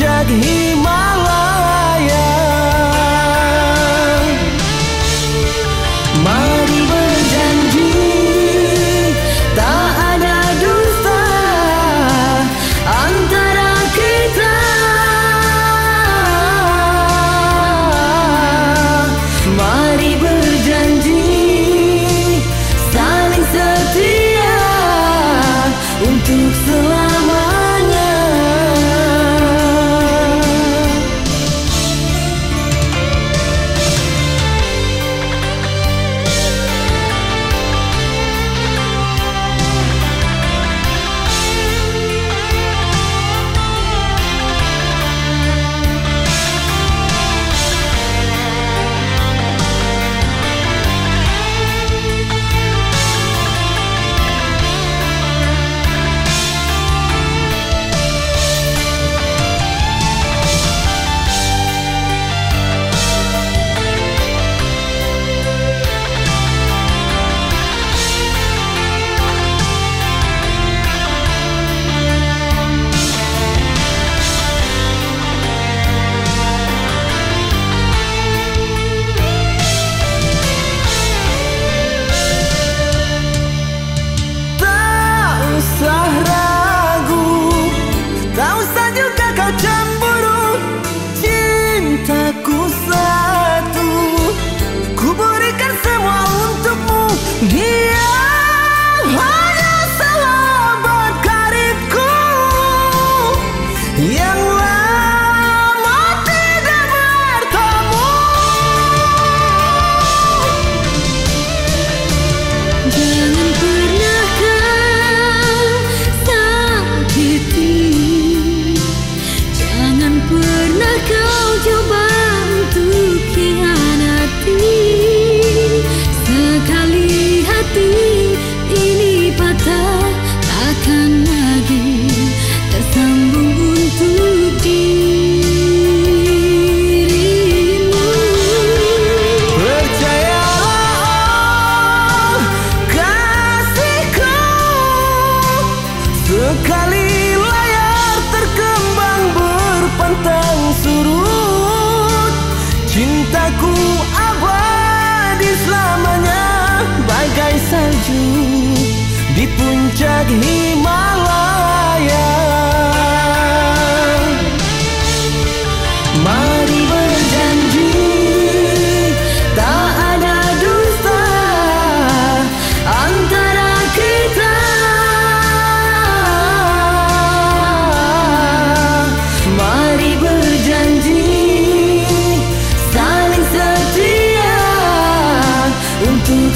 jag himmel puncak Himalaya. Mari berjanji Tak ada dusta Antara kita. Mari berjanji Saling setia Untuk